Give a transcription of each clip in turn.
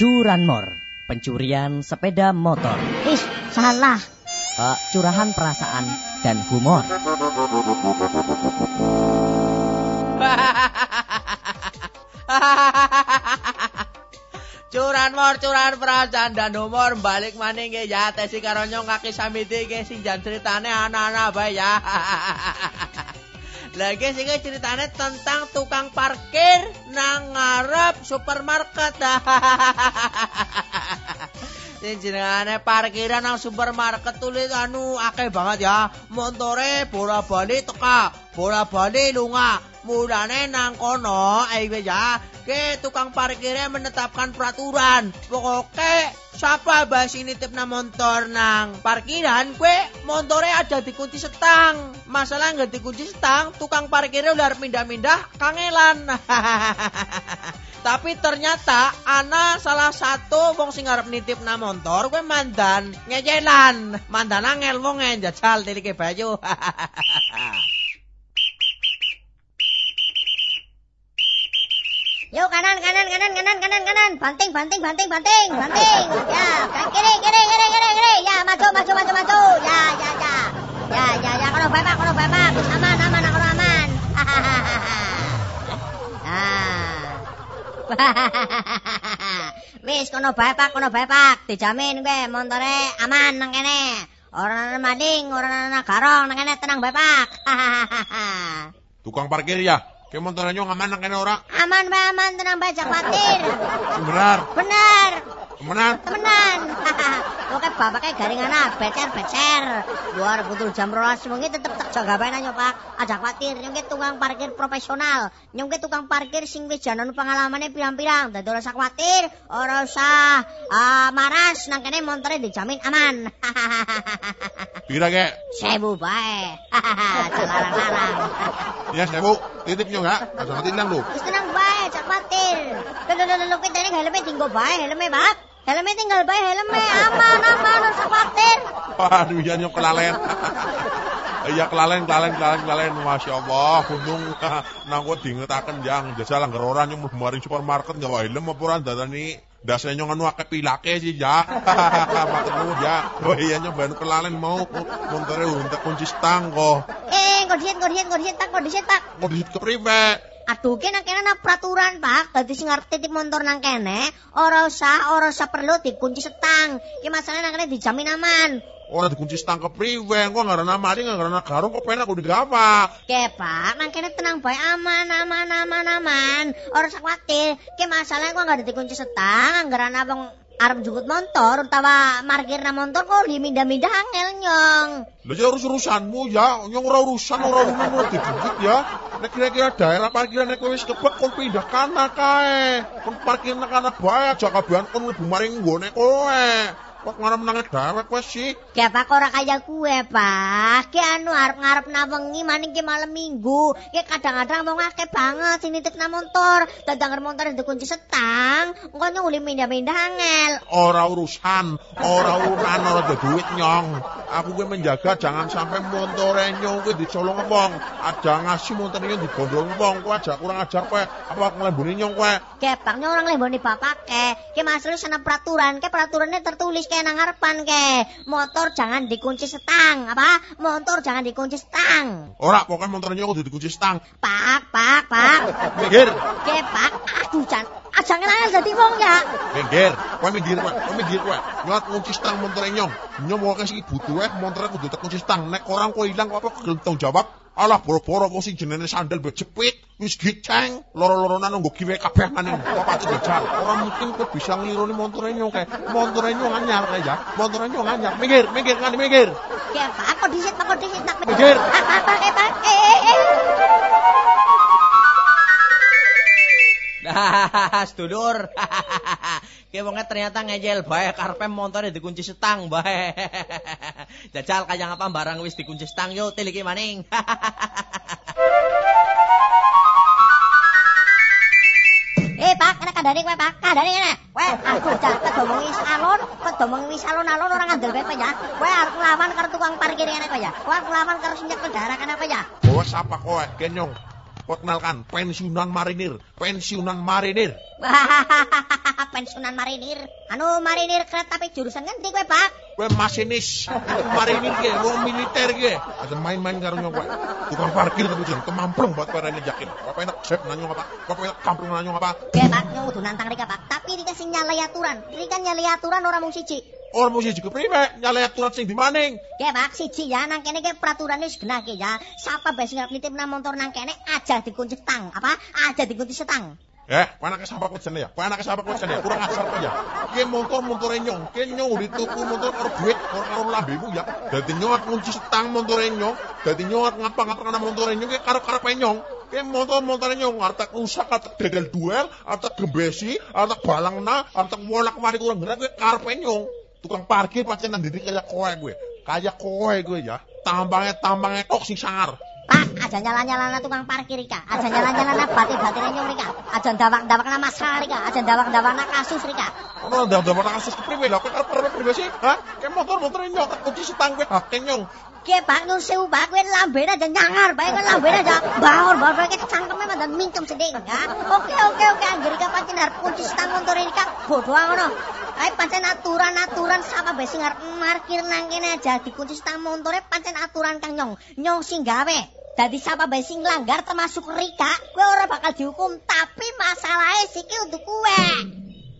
Curanmor, pencurian sepeda motor. Ih, salah. Uh, curahan perasaan dan humor. Curan mor, curan perasaan dan humor balik maning ya tesi karo nyong kaki samiti nggih sing jan ceritane anak-anak bae ya. Lagi sih ceritanya tentang tukang parkir nang ngarep supermarket. Sing jenengane parkiran nang supermarket tulis anu akeh banget ya. Montore bola-bali teka, bola-bali lunga. Mulane nang kono eh ya ke tukang parkirnya menetapkan peraturan. Pokoknya siapa bahas ini tip na motor nang parkiran, kue motornya ada dikunci setang. Masalah nggak dikunci setang, tukang parkirnya udah pindah-pindah kangelan. Tapi ternyata ana salah satu wong sing arep nitip na motor kue mandan ngejelan. Mandan angel wong jajal tilike baju. Yuk kanan kanan kanan kanan kanan kanan. Banting banting banting banting banting. Ya, kiri kiri kiri kiri kiri. Ya, maju maju. Ya ya ya. Ya ya ya kono bapak kono bapak. Wis aman aman kono aman. Ah. Wis kono bapak kono bapak. Dijamin kowe montore aman nang kene. Ora ana maling, ora ana garong nang kene tenang bapak. Tukang parkir ya. Kayak motornya nyong aman nang kene ora? Aman bae aman tenang bae jak khawatir. Benar. Bener. Temenan. Temenan. Oke bapaknya garing anak becer becer. Luar butuh jam rolas mungkin tetep tak jaga bae nanya pak. Aja khawatir nyongke tukang parkir profesional. Nyongke tukang parkir sing wis janon pengalamannya pirang-pirang. Dadi ora usah khawatir, ora usah ah, maras nang kene montore dijamin aman. Pira kek? Sebu bae. Larang-larang. Ya sewu. Titip nyong ya. Aja mati nang lu. Wis tenang bae, jak khawatir. Lho lho lho lho kita ini helmnya tinggal bae, helmnya bab. Helmnya tinggal bae, helmnya aman aman, usah khawatir. Waduh, ya nyong kelalen. Iya kelalen, kelalen, kelalen, kelalen. Masya Allah, untung nang kok diingetaken yang jasa langgar ora mlebu maring supermarket nggak wae helm apa ora dadani dasane nyong anu akeh pilake sih ya. Matur ya. Oh iya nyong ben kelalen mau montore untuk kunci stang kok. Eh, kok disit, kok disit, tak, kok disit, tak. Kok disit kepriwe? Aduh, kena kena na peraturan, Pak. Dadi sing arep titip motor nang kene, ora usah, ora usah perlu dikunci setang. Ki masalahnya nang kene dijamin aman. Ora dikunci stang kepriwe? Kok ngarana maling ngarana garung kok penak udah gawa. Ke, Pak, nang kene tenang bae aman, aman, aman, aman. Ora usah khawatir. Ki masalahnya kok enggak dikunci setang, anggaran abang arep jemput motor utawa markir na motor kok dimindah-mindah angel nyong. Lah ya urus urusanmu ya, nyong ora urusan ora ora digigit ya. Nek kira-kira daerah parkiran nek wis kebek kon pindah kana kae. Kon parkir nang kana bae aja kabehan kon mlebu maring nggone kowe. Kok ngarep nang dewek wis sih. Ki Pak ora kaya kue, Pak. Ki anu arep-ngarep na wengi maning ki malam Minggu. Ki kadang-kadang wong akeh banget sing nitip na motor. Dadang motor dikunci setang, engko nyong uli mindah-mindah angel. Ora urusan, ora urusan ora ada duit nyong. Aku kuwi menjaga jangan sampai montore nyong kuwi dicolong wong. Ada ngasih montore nyong digondol wong. Kowe aja kurang ajar kowe. Apa nglembuni nyong kowe? Ki Pak nyong ora nglemboni bapak ke. Ki masalah sana peraturan, ke peraturannya tertulis ke nang ngarepan ke. Motor jangan dikunci setang, apa? Motor jangan dikunci setang. Ora, pokoknya montore nyong kudu dikunci stang. Pak, Pak, Pak. Minggir, Ki Pak, aduh jan. Aja ngelayan dadi wong ya. minggir. Kowe minggir kowe, kowe minggir kowe. Nyot kunci stang montore nyong. Nyong mau kasih butuh wae montore kudu tak kunci stang. Nek orang kowe ilang apa gelem tanggung jawab? Alah boro-boro kok sing jenenge sandal bejepit wis giceng loro-loronan nggo kiwe kabeh maning papat jajal. Ora mungkin kowe bisa nglironi montore nyong kae. Montore nyong anyar kae ya. Montore nyong anyar. Minggir, minggir ngani minggir. Ki Pak, aku disit, aku disit, tak. Minggir. Apa, Pak, eh, Pak. Eh, eh, eh. Dah, sedulur. Ki wonge ternyata ngejel bae karepe montore dikunci setang bae. Jajal kaya ngapa barang wis dikunci setang yo tiliki maning. Eh, Pak, kena kandhane kowe, Pak. Kandhane kene. Kowe, aduh, jan kedomong wis alon, kedomong wis alon-alon ora ngandel kowe ya. Kowe arep nglawan karo tukang parkir kene kowe ya. Kowe arep nglawan karo sing nyekel daerah kene kowe ya. Kowe sapa kowe? Kenyong. Perkenalkan, pensiunan marinir, pensiunan marinir. pensiunan marinir. Anu marinir kereta api jurusan ngendi kowe, Pak? Kowe masinis, marinir ge, wong militer ge. Ada main-main karo nyong kowe. Tukang parkir tapi jen kemamplung buat kowe rene yakin. Apa enak sep nanyo apa? Apa enak kampung nanyo apa? Oke, Pak, nyong kudu nantang Rika, Pak. Tapi Rika sing nyalai aturan. Rika nyalai aturan ora mung siji. Orang mesti juga priwe, nyalai aturan sing dimaning. Oke, Pak, siji ya nang kene ke peraturan wis genah ke ya. Sapa bae sing arep nitip nang motor nang kene aja dikunci stang. Apa? Aja dikunci setang. Eh, kowe anake sapa kowe jane ya? Kowe anake sapa kowe jane ya? Kurang ajar kowe ya. Ki motor montore nyong, ki nyong dituku motor karo duit, ora karo lambemu ya. Dadi nyong kunci setang montore nyong, dadi nyong ngapa-ngapa kana montore nyong ki karo karepe nyong. Ki motor montore nyong arep tak rusak, arep tak dedel duel, arep tak gembesi, arep tak balangna, arep tak wolak-walik kurang gerak kuwi karepe nyong. Tukang parkir pancen nang diri kaya kowe kowe. Kaya kowe kowe ya. Tambange tambange kok sing sangar. Pak, aja nyala-nyalana tukang parkir Rika. Aja nyala-nyalana batin-batin nyong Rika. Aja ndawak-ndawakna masalah Rika. Aja ndawak-ndawakna kasus Rika. Ono ndak kasus kepriwe lho, kok arep priwe sih? Hah? Kayak motor-motor nyong kunci setang kowe hak nyong. Ki Pak nyun sewu Pak kowe lambene aja nyangar, bae kowe lambene aja baur baur bae cangkeme mandan mingkem sithik ya. Oke oke oke anggere Rika pancen arep kunci stang motor Rika. Bodoh ngono. Ae pancen aturan-aturan sapa bae sing arep parkir nang kene aja dikunci stang montore pancen aturan Kang Nyong. Nyong sing gawe. Dadi sapa bae sing langgar termasuk Rika, kowe ora bakal dihukum, tapi masalahe siki untuk kowe.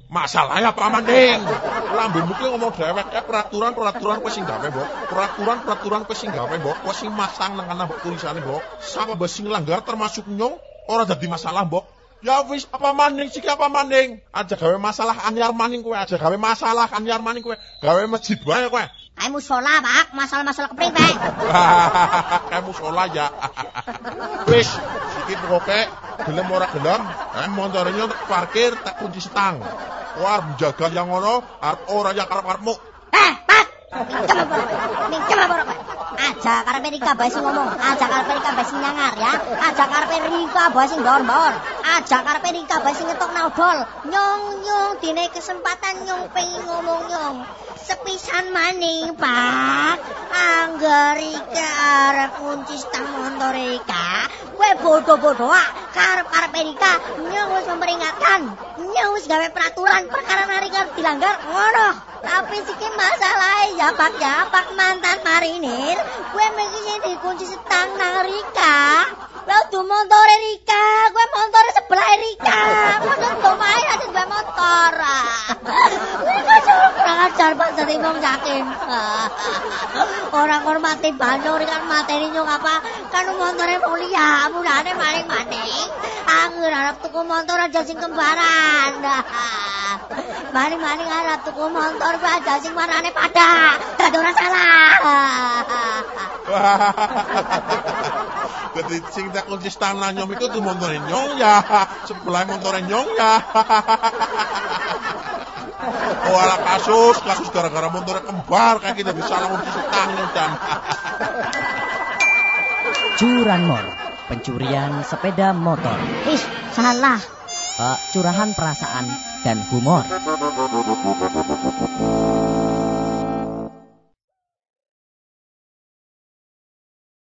Masalahnya apa maning? Lambemu ki ngomong dewek ya peraturan-peraturan kowe sing gawe, Mbok. Peraturan-peraturan kowe sing gawe, Mbok. Kowe sing masang nang tulisane, Mbok. Sapa bae sing langgar termasuk nyong ora dadi masalah, Mbok. Ya wis apa maning siki apa maning? Aja gawe masalah anyar maning kowe, aja gawe masalah anyar maning kowe. Gawe masjid kowe. Ae musola, Pak, masalah-masalah kepriwe. Kayak musola ya. Wis, iki pokoke gelem ora gelem, eh montornya tak parkir tak kunci setang. Wah, menjaga yang ngono, arep ora yang karep-karepmu. Eh, Pak. Minjem apa kowe? Aja karepe Rika bae ngomong, aja karepe Rika bae nyangar ya. Aja karepe Rika bae sing ndor-ndor. Aja karepe Rika bae sing ngetok odol. Nyong nyong dine kesempatan nyong pengen ngomong nyong. Sepisan maning, Pak. Angger Rika arep kunci stang motor Rika. Kowe bodoh-bodoh ah. Karep-karep Rika nyong wis memperingatkan. Nyong wis gawe peraturan perkara Rika dilanggar ngono. Tapi siki masalah ya Pak ya Pak mantan marinir Gue mikirnya dikunci setang nang Rika Tuh motor Rika Gue motor sebelah Rika tuh main aja gue motor. Gak suruh kurang ajar Pak jadi mau yakin. Orang hormati banyak kan materi nyong apa? Kan motornya mulia Mulanya maling-maling. Anggur harap tuku motor aja sing kembaran. Maling-maling harap tuku motor gue aja sing warnane pada. Dadi ora salah. Jadi sing tak kunci stang nang nyom iku tuh montore nyong ya. Sebelah montore nyong ya. Oh ala kasus, kasus gara-gara montore kembar kayak kita bisa kunci stang nyong dan. Curanmor, pencurian sepeda motor. Ih, salah. Uh, curahan perasaan dan humor.